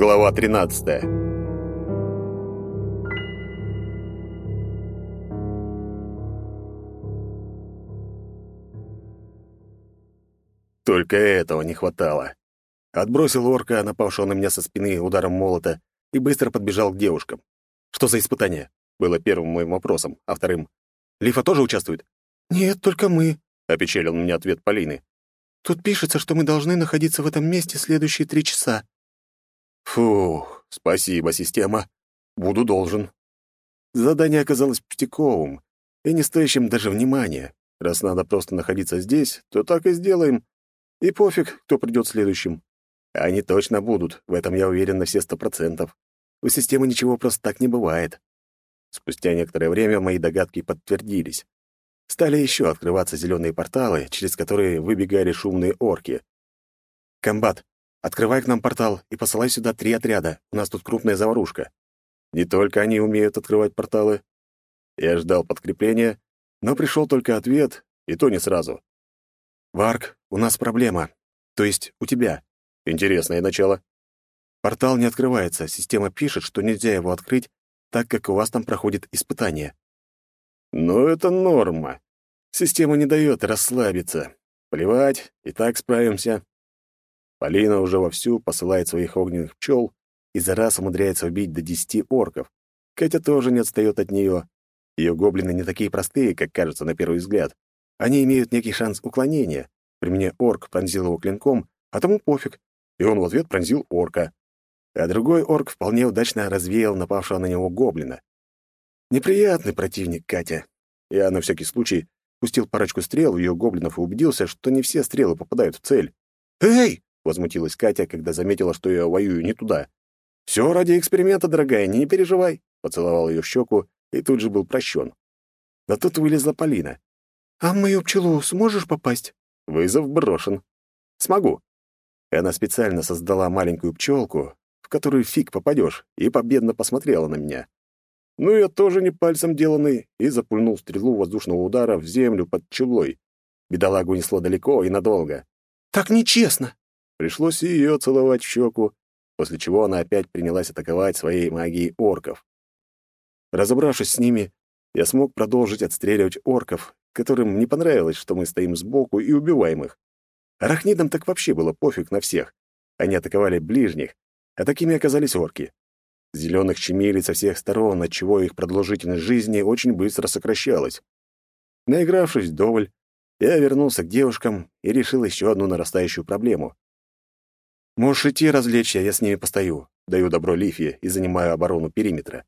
Глава 13. Только этого не хватало. Отбросил орка, напавшего на меня со спины ударом молота, и быстро подбежал к девушкам. Что за испытание? Было первым моим вопросом, а вторым Лифа тоже участвует? Нет, только мы, опечалил меня ответ Полины. Тут пишется, что мы должны находиться в этом месте следующие три часа. Фух, спасибо, система. Буду должен. Задание оказалось пустяковым и не стоящим даже внимания. Раз надо просто находиться здесь, то так и сделаем. И пофиг, кто придет следующим. Они точно будут, в этом я уверен на все сто процентов. У системы ничего просто так не бывает. Спустя некоторое время мои догадки подтвердились. Стали еще открываться зеленые порталы, через которые выбегали шумные орки. «Комбат, открывай к нам портал и посылай сюда три отряда. У нас тут крупная заварушка». Не только они умеют открывать порталы. Я ждал подкрепления, но пришел только ответ, и то не сразу. «Варк, у нас проблема. То есть у тебя. Интересное начало. Портал не открывается, система пишет, что нельзя его открыть, так как у вас там проходит испытание. Но это норма. Система не дает расслабиться. Плевать, и так справимся. Полина уже вовсю посылает своих огненных пчел и за раз умудряется убить до десяти орков. Катя тоже не отстает от нее. Ее гоблины не такие простые, как кажется на первый взгляд. Они имеют некий шанс уклонения. При мне орк пронзил его клинком, а тому пофиг, и он в ответ пронзил орка а другой орк вполне удачно развеял напавшего на него гоблина. Неприятный противник Катя. Я на всякий случай пустил парочку стрел в ее гоблинов и убедился, что не все стрелы попадают в цель. «Эй!» — возмутилась Катя, когда заметила, что я воюю не туда. «Все ради эксперимента, дорогая, не переживай!» — поцеловал ее щеку и тут же был прощен. Но тут вылезла Полина. «А в мою пчелу сможешь попасть?» Вызов брошен. «Смогу». Она специально создала маленькую пчелку, которую фиг попадешь, и победно посмотрела на меня. Ну, я тоже не пальцем деланный, и запульнул стрелу воздушного удара в землю под челой. Бедолагу несло далеко и надолго. «Так нечестно!» Пришлось ее целовать в щеку, после чего она опять принялась атаковать своей магией орков. Разобравшись с ними, я смог продолжить отстреливать орков, которым не понравилось, что мы стоим сбоку и убиваем их. Арахнидам так вообще было пофиг на всех. Они атаковали ближних, а такими оказались орки. Зеленых чемили со всех сторон, отчего их продолжительность жизни очень быстро сокращалась. Наигравшись вдоволь, я вернулся к девушкам и решил еще одну нарастающую проблему. «Можешь идти развлечься, я с ними постою», — даю добро Лифе и занимаю оборону периметра.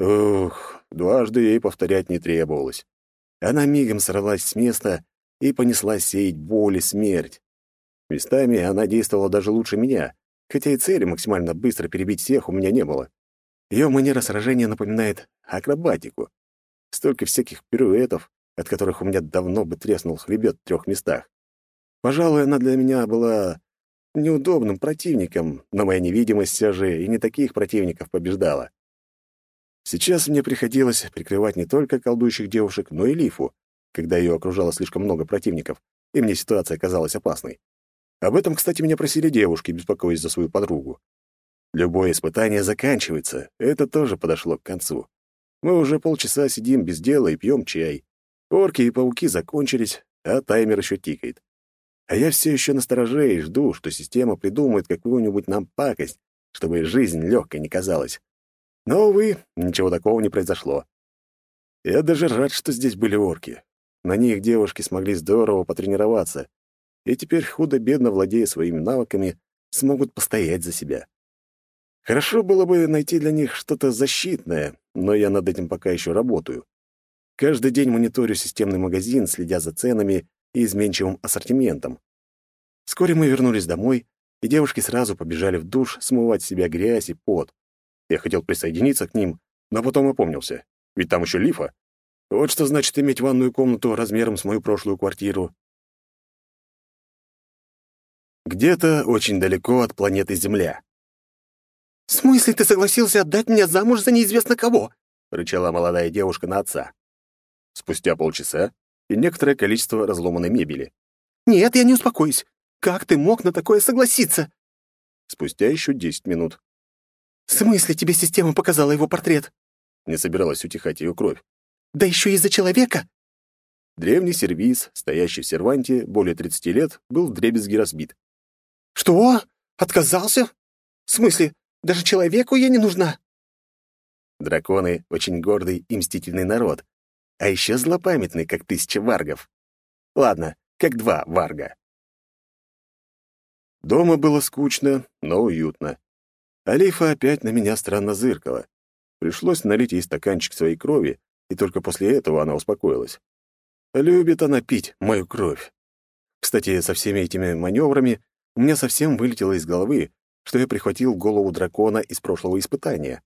Ух, дважды ей повторять не требовалось. Она мигом сорвалась с места и понеслась сеять боль и смерть. Местами она действовала даже лучше меня, хотя и цели максимально быстро перебить всех у меня не было. Ее манера сражения напоминает акробатику. Столько всяких пируэтов, от которых у меня давно бы треснул хребет в трех местах. Пожалуй, она для меня была неудобным противником, но моя невидимость все же и не таких противников побеждала. Сейчас мне приходилось прикрывать не только колдующих девушек, но и Лифу, когда ее окружало слишком много противников, и мне ситуация казалась опасной. Об этом, кстати, меня просили девушки, беспокоясь за свою подругу. Любое испытание заканчивается, это тоже подошло к концу. Мы уже полчаса сидим без дела и пьем чай. Орки и пауки закончились, а таймер еще тикает. А я все еще настороже и жду, что система придумает какую-нибудь нам пакость, чтобы жизнь легкой не казалась. Но, увы, ничего такого не произошло. Я даже рад, что здесь были орки. На них девушки смогли здорово потренироваться, и теперь худо-бедно, владея своими навыками, смогут постоять за себя. Хорошо было бы найти для них что-то защитное, но я над этим пока еще работаю. Каждый день мониторю системный магазин, следя за ценами и изменчивым ассортиментом. Вскоре мы вернулись домой, и девушки сразу побежали в душ смывать с себя грязь и пот. Я хотел присоединиться к ним, но потом опомнился. Ведь там еще лифа. Вот что значит иметь ванную комнату размером с мою прошлую квартиру. Где-то очень далеко от планеты Земля. «В смысле ты согласился отдать меня замуж за неизвестно кого?» — рычала молодая девушка на отца. Спустя полчаса и некоторое количество разломанной мебели. Нет, я не успокоюсь. Как ты мог на такое согласиться?» Спустя еще десять минут. «В смысле тебе система показала его портрет?» Не собиралась утихать ее кровь. «Да еще из-за человека?» Древний сервиз, стоящий в серванте более 30 лет, был вдребезги разбит. «Что? Отказался? В смысле, даже человеку я не нужна?» Драконы — очень гордый и мстительный народ, а еще злопамятный, как тысяча варгов. Ладно, как два варга. Дома было скучно, но уютно. Алифа опять на меня странно зыркала. Пришлось налить ей стаканчик своей крови, и только после этого она успокоилась. Любит она пить мою кровь. Кстати, со всеми этими маневрами у меня совсем вылетело из головы, что я прихватил голову дракона из прошлого испытания.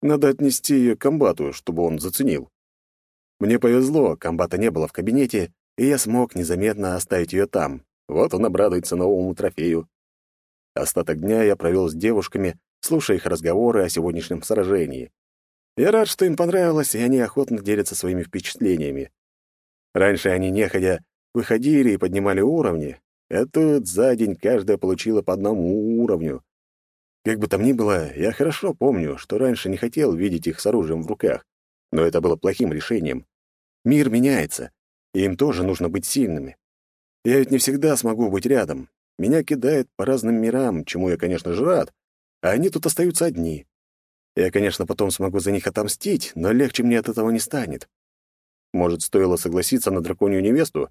Надо отнести ее к комбату, чтобы он заценил. Мне повезло, комбата не было в кабинете, и я смог незаметно оставить ее там. Вот он обрадуется новому трофею. Остаток дня я провел с девушками, слушая их разговоры о сегодняшнем сражении. Я рад, что им понравилось, и они охотно делятся своими впечатлениями. Раньше они, неходя, выходили и поднимали уровни, а тут за день каждая получила по одному уровню. Как бы там ни было, я хорошо помню, что раньше не хотел видеть их с оружием в руках, но это было плохим решением. Мир меняется, и им тоже нужно быть сильными. Я ведь не всегда смогу быть рядом. Меня кидает по разным мирам, чему я, конечно же, рад, а они тут остаются одни. Я, конечно, потом смогу за них отомстить, но легче мне от этого не станет. Может, стоило согласиться на драконью невесту?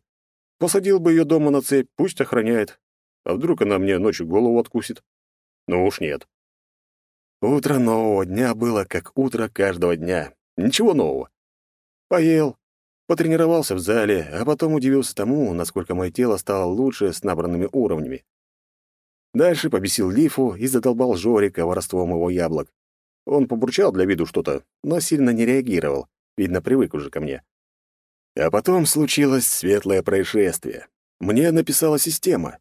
Посадил бы ее дома на цепь, пусть охраняет. А вдруг она мне ночью голову откусит? Ну уж нет. Утро нового дня было как утро каждого дня. Ничего нового. Поел, потренировался в зале, а потом удивился тому, насколько мое тело стало лучше с набранными уровнями. Дальше побесил Лифу и задолбал Жорика воровством его яблок. Он побурчал для виду что-то, но сильно не реагировал. Видно, привык уже ко мне. А потом случилось светлое происшествие. Мне написала система.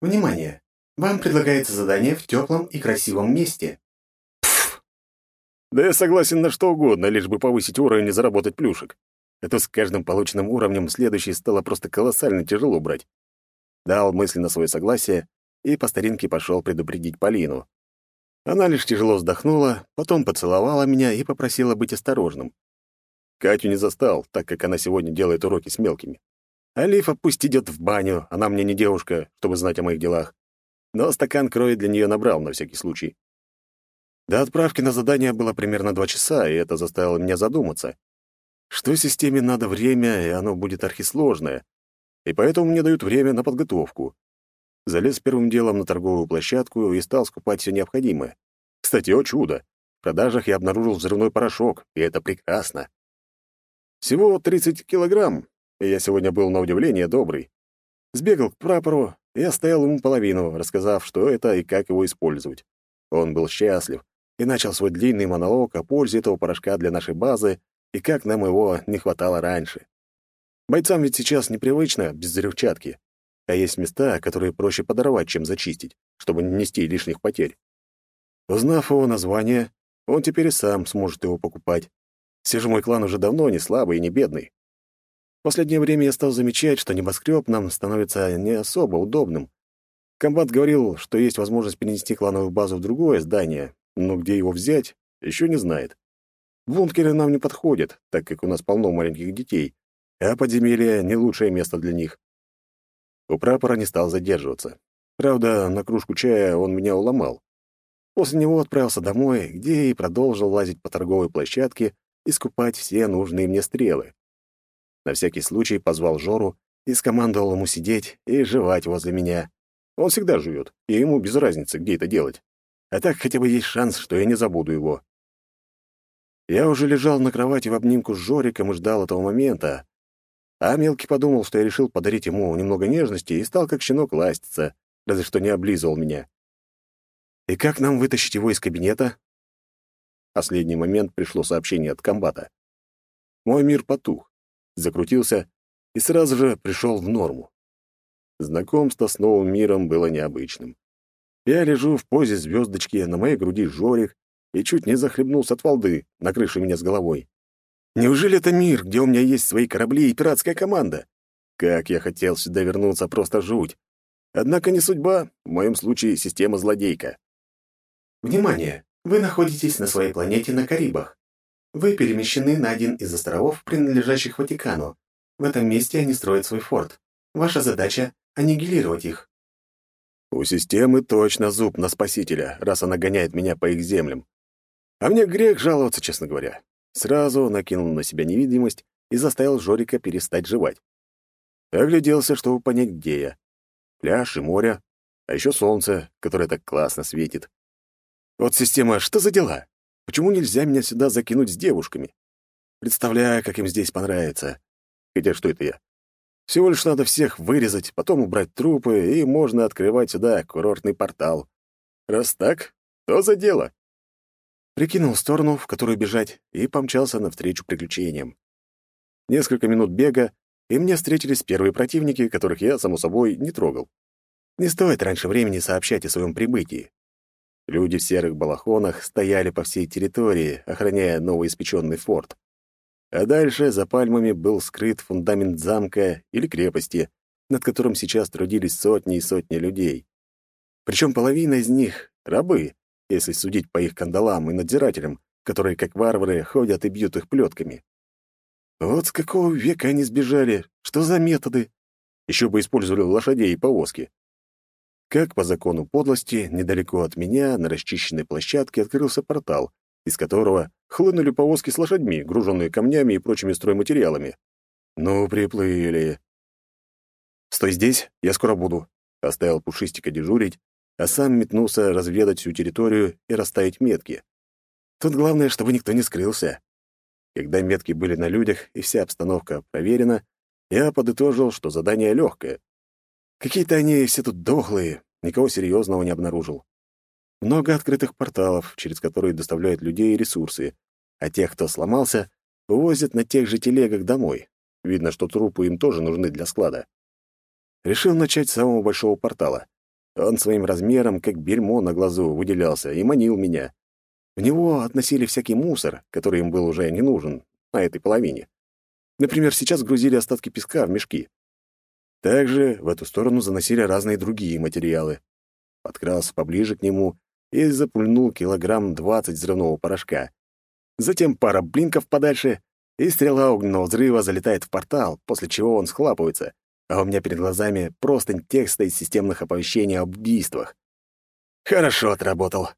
«Внимание! Вам предлагается задание в теплом и красивом месте». Пф! Да я согласен на что угодно, лишь бы повысить уровень и заработать плюшек. Это с каждым полученным уровнем следующий стало просто колоссально тяжело брать. Дал мысленно свое согласие и по старинке пошел предупредить Полину. Она лишь тяжело вздохнула, потом поцеловала меня и попросила быть осторожным. Катю не застал, так как она сегодня делает уроки с мелкими. Алифа пусть идет в баню, она мне не девушка, чтобы знать о моих делах. Но стакан крови для нее набрал на всякий случай. До отправки на задание было примерно два часа, и это заставило меня задуматься. Что системе надо время, и оно будет архисложное, и поэтому мне дают время на подготовку. Залез первым делом на торговую площадку и стал скупать все необходимое. Кстати, о чудо! В продажах я обнаружил взрывной порошок, и это прекрасно. Всего 30 килограмм, и я сегодня был на удивление добрый. Сбегал к прапору и оставил ему половину, рассказав, что это и как его использовать. Он был счастлив и начал свой длинный монолог о пользе этого порошка для нашей базы и как нам его не хватало раньше. Бойцам ведь сейчас непривычно без взрывчатки, а есть места, которые проще подорвать, чем зачистить, чтобы не нести лишних потерь. Узнав его название, он теперь и сам сможет его покупать. Все же мой клан уже давно не слабый и не бедный. В последнее время я стал замечать, что небоскреб нам становится не особо удобным. Комбат говорил, что есть возможность перенести клановую базу в другое здание, но где его взять, еще не знает. Бункеры нам не подходят, так как у нас полно маленьких детей, а подземелье — не лучшее место для них. У прапора не стал задерживаться. Правда, на кружку чая он меня уломал. После него отправился домой, где и продолжил лазить по торговой площадке, и скупать все нужные мне стрелы. На всякий случай позвал Жору и скомандовал ему сидеть и жевать возле меня. Он всегда живет, и ему без разницы, где это делать. А так хотя бы есть шанс, что я не забуду его. Я уже лежал на кровати в обнимку с Жориком и ждал этого момента. А мелкий подумал, что я решил подарить ему немного нежности и стал как щенок ластиться, разве что не облизывал меня. «И как нам вытащить его из кабинета?» Последний момент пришло сообщение от комбата. Мой мир потух, закрутился и сразу же пришел в норму. Знакомство с новым миром было необычным. Я лежу в позе звездочки, на моей груди Жорик, и чуть не захлебнулся от волды, накрывшей меня с головой. Неужели это мир, где у меня есть свои корабли и пиратская команда? Как я хотел сюда вернуться, просто жуть. Однако не судьба, в моем случае система злодейка. Внимание! Вы находитесь на своей планете на Карибах. Вы перемещены на один из островов, принадлежащих Ватикану. В этом месте они строят свой форт. Ваша задача — аннигилировать их. У системы точно зуб на спасителя, раз она гоняет меня по их землям. А мне грех жаловаться, честно говоря. Сразу накинул на себя невидимость и заставил Жорика перестать жевать. Огляделся, чтобы понять, где я. Пляж и море, а еще солнце, которое так классно светит. Вот система, что за дела? Почему нельзя меня сюда закинуть с девушками? Представляю, как им здесь понравится. Хотя что это я? Всего лишь надо всех вырезать, потом убрать трупы, и можно открывать сюда курортный портал. Раз так, то за дело. Прикинул сторону, в которую бежать, и помчался навстречу приключениям. Несколько минут бега, и мне встретились первые противники, которых я, само собой, не трогал. Не стоит раньше времени сообщать о своем прибытии. Люди в серых балахонах стояли по всей территории, охраняя новоиспеченный форт. А дальше за пальмами был скрыт фундамент замка или крепости, над которым сейчас трудились сотни и сотни людей. Причем половина из них — рабы, если судить по их кандалам и надзирателям, которые, как варвары, ходят и бьют их плетками. Вот с какого века они сбежали? Что за методы? Еще бы использовали лошадей и повозки. Как по закону подлости, недалеко от меня на расчищенной площадке открылся портал, из которого хлынули повозки с лошадьми, груженные камнями и прочими стройматериалами. Ну, приплыли. «Стой здесь, я скоро буду», — оставил Пушистика дежурить, а сам метнулся разведать всю территорию и расставить метки. Тут главное, чтобы никто не скрылся. Когда метки были на людях и вся обстановка проверена, я подытожил, что задание легкое. Какие-то они все тут дохлые, никого серьезного не обнаружил. Много открытых порталов, через которые доставляют людей и ресурсы, а тех, кто сломался, вывозят на тех же телегах домой. Видно, что трупы им тоже нужны для склада. Решил начать с самого большого портала. Он своим размером, как бельмо на глазу, выделялся и манил меня. В него относили всякий мусор, который им был уже не нужен, на этой половине. Например, сейчас грузили остатки песка в мешки. Также в эту сторону заносили разные другие материалы. Подкрался поближе к нему и запульнул килограмм двадцать взрывного порошка. Затем пара блинков подальше, и стрела огненного взрыва залетает в портал, после чего он схлапывается, а у меня перед глазами простынь текста из системных оповещений об убийствах. Хорошо отработал.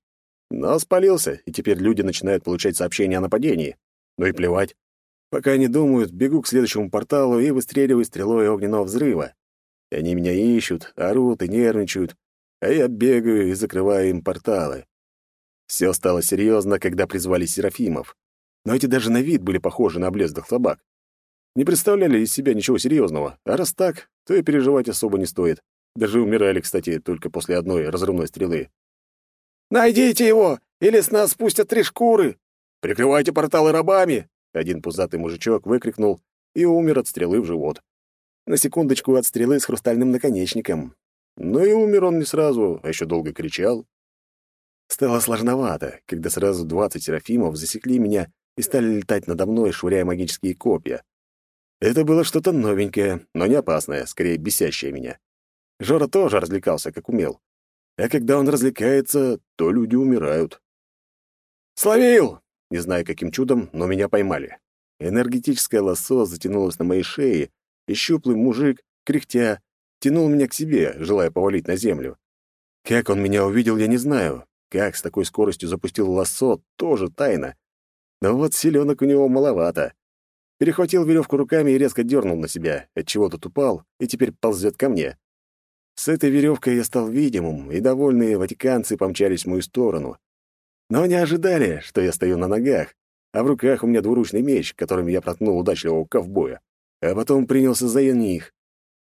Но спалился, и теперь люди начинают получать сообщения о нападении. Ну и плевать. Пока они думают, бегу к следующему порталу и выстреливаю стрелой огненного взрыва. Они меня ищут, орут и нервничают, а я бегаю и закрываю им порталы. Все стало серьезно, когда призвали Серафимов. Но эти даже на вид были похожи на облезлых собак. Не представляли из себя ничего серьезного, а раз так, то и переживать особо не стоит. Даже умирали, кстати, только после одной разрывной стрелы. «Найдите его, или с нас спустят три шкуры! Прикрывайте порталы рабами!» Один пузатый мужичок выкрикнул и умер от стрелы в живот. На секундочку от стрелы с хрустальным наконечником. Но и умер он не сразу, а еще долго кричал. Стало сложновато, когда сразу двадцать серафимов засекли меня и стали летать надо мной, швыряя магические копья. Это было что-то новенькое, но не опасное, скорее бесящее меня. Жора тоже развлекался, как умел. А когда он развлекается, то люди умирают. «Словил!» Не знаю, каким чудом, но меня поймали. Энергетическое лассо затянулось на моей шее, и щуплый мужик, кряхтя, тянул меня к себе, желая повалить на землю. Как он меня увидел, я не знаю. Как с такой скоростью запустил лассо, тоже тайна. Но вот селенок у него маловато. Перехватил веревку руками и резко дернул на себя, отчего тот упал и теперь ползет ко мне. С этой веревкой я стал видимым, и довольные ватиканцы помчались в мою сторону. Но не ожидали, что я стою на ногах, а в руках у меня двуручный меч, которым я проткнул удачливого ковбоя. А потом принялся за них.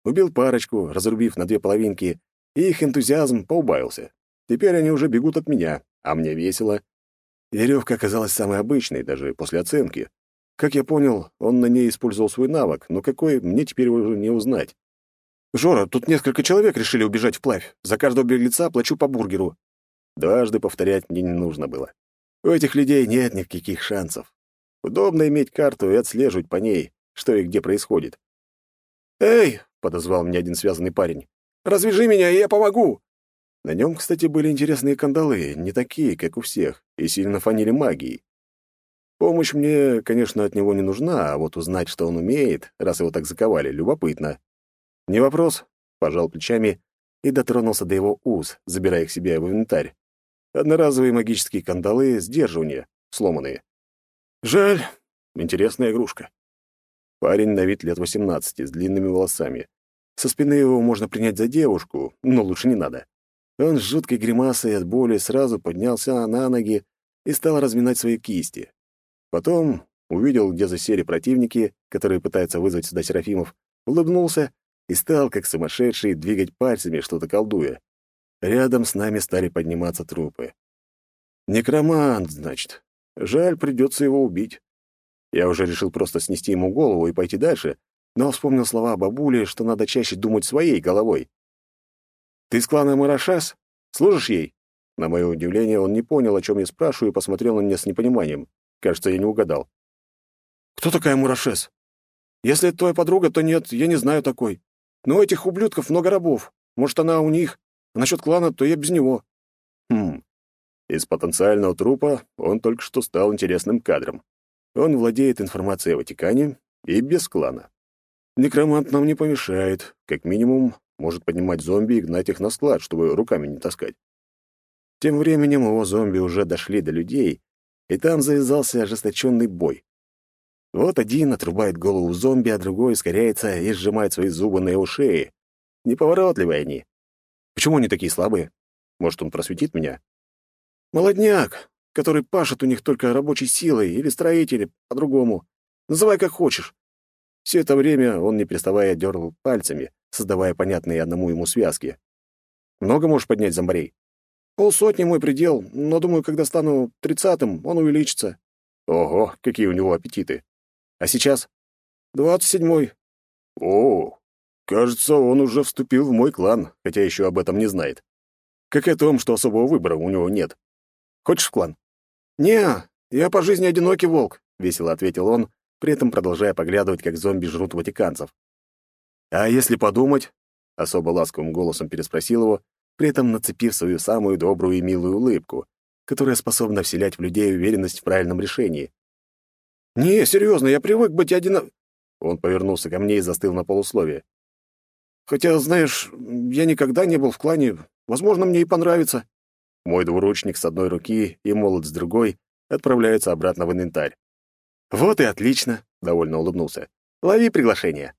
Убил парочку, разрубив на две половинки, и их энтузиазм поубавился. Теперь они уже бегут от меня, а мне весело. Веревка оказалась самой обычной, даже после оценки. Как я понял, он на ней использовал свой навык, но какой, мне теперь уже не узнать. «Жора, тут несколько человек решили убежать вплавь. За каждого беглеца плачу по бургеру». Дважды повторять мне не нужно было. У этих людей нет никаких шансов. Удобно иметь карту и отслеживать по ней, что и где происходит. «Эй!» — подозвал меня один связанный парень. «Развяжи меня, и я помогу!» На нем, кстати, были интересные кандалы, не такие, как у всех, и сильно фанили магией. Помощь мне, конечно, от него не нужна, а вот узнать, что он умеет, раз его так заковали, любопытно. «Не вопрос», — пожал плечами и дотронулся до его уз, забирая их себе в инвентарь. Одноразовые магические кандалы сдерживания, сломанные. Жаль, интересная игрушка. Парень на вид лет 18, с длинными волосами. Со спины его можно принять за девушку, но лучше не надо. Он с жуткой гримасой от боли сразу поднялся на ноги и стал разминать свои кисти. Потом увидел, где засели противники, которые пытаются вызвать сюда Серафимов, улыбнулся и стал, как сумасшедший, двигать пальцами, что-то колдуя. Рядом с нами стали подниматься трупы. Некромант, значит. Жаль, придется его убить. Я уже решил просто снести ему голову и пойти дальше, но вспомнил слова бабули, что надо чаще думать своей головой. «Ты с клана Марашас? Служишь ей?» На мое удивление, он не понял, о чем я спрашиваю, и посмотрел на меня с непониманием. Кажется, я не угадал. «Кто такая Мурашес? Если это твоя подруга, то нет, я не знаю такой. Но у этих ублюдков много рабов. Может, она у них. А насчет клана, то я без него». Хм. Из потенциального трупа он только что стал интересным кадром. Он владеет информацией о Ватикане и без клана. Некромант нам не помешает. Как минимум, может поднимать зомби и гнать их на склад, чтобы руками не таскать. Тем временем его зомби уже дошли до людей, и там завязался ожесточенный бой. Вот один отрубает голову зомби, а другой ускоряется и сжимает свои зубы на его шее. Неповоротливые они. Почему они такие слабые? Может, он просветит меня? Молодняк, который пашет у них только рабочей силой, или строители, по-другому. Называй как хочешь. Все это время он, не переставая, дергал пальцами, создавая понятные одному ему связки. Много можешь поднять зомбарей? Полсотни мой предел, но, думаю, когда стану тридцатым, он увеличится. Ого, какие у него аппетиты. А сейчас? Двадцать седьмой. О, кажется, он уже вступил в мой клан, хотя еще об этом не знает. Как и о том, что особого выбора у него нет. Хочешь в клан? «Не, я по жизни одинокий волк», — весело ответил он, при этом продолжая поглядывать, как зомби жрут ватиканцев. «А если подумать?» — особо ласковым голосом переспросил его, при этом нацепив свою самую добрую и милую улыбку, которая способна вселять в людей уверенность в правильном решении. «Не, серьезно, я привык быть один...» Он повернулся ко мне и застыл на полусловие. «Хотя, знаешь, я никогда не был в клане. Возможно, мне и понравится». Мой двуручник с одной руки и молот с другой отправляются обратно в инвентарь. «Вот и отлично», — довольно улыбнулся. «Лови приглашение».